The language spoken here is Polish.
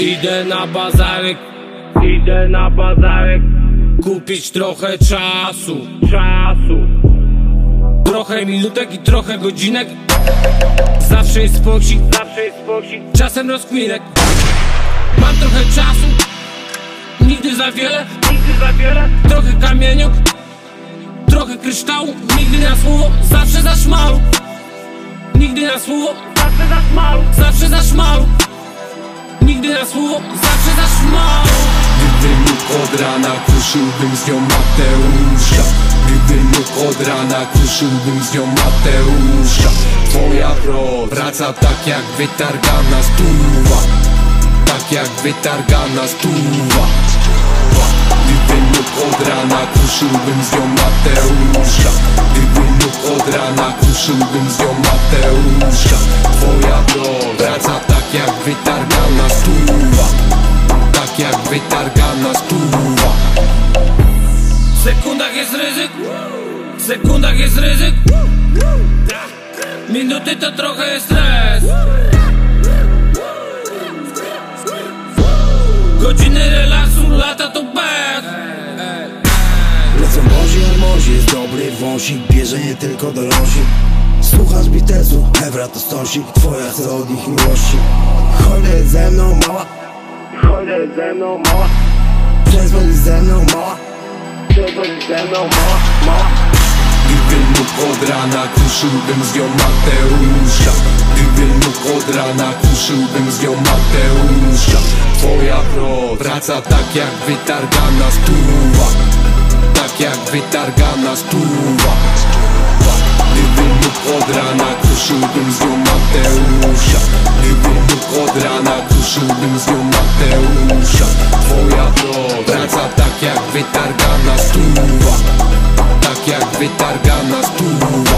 Idę na bazarek, idę na bazarek. Kupić trochę czasu, czasu. Trochę minutek i trochę godzinek. Zawsze jest poksik, zawsze jest Czasem rozkminek Mam trochę czasu. Nigdy za wiele, nigdy za wiele. Trochę kamieniu. Trochę kryształu. Nigdy na słowo, zawsze za Nigdy na słowo, zawsze za szmalu Zawsze za szmalu Nigdy na słowo, zawsze za szmalu Gdybym mógł od rana, kruszyłbym z nią Mateusza Gdybym mógł od rana, kruszyłbym z nią Mateusza Twoja pro wraca tak jak wytargana stuwa. Tak jak wytargana stuwa. Gdybym mógł od rana, kruszyłbym z nią Mateusza Gdybym mógł od rana, kruszyłbym z nią Mateusza. Twoja pro wraca tak jak wytargana stuwa. Tak jak wytargana stuwa. W sekundach jest ryzyk. W sekundach jest ryzyk. Minuty to trochę jest stres. Godziny relaksu, lata to pech jest dobry wąsik Bierze nie tylko do losi Słuchasz Beatlesu, Evra to stosik Twoja chce od nich miłości. Chodź ze mną mała. Chodź ze mną mała. Przezwoli ze mną mała. Przezwoli ze mną mała, mała. Gdybym mógł od rana, kruszyłbym z nią Mateusza Gdybym mógł od rana, kruszyłbym z nią Mateusza Twoja pro wraca tak jak wytargana stuwa Tak jak wytargana stuwa Gdybym mógł od rana, kruszyłbym z nią Mateusza. Gdybym mógł od rana, kruszyłbym z nią Mateusza. Twoja pro wraca tak jak wytargana stuwa tak jak wytargana stuwa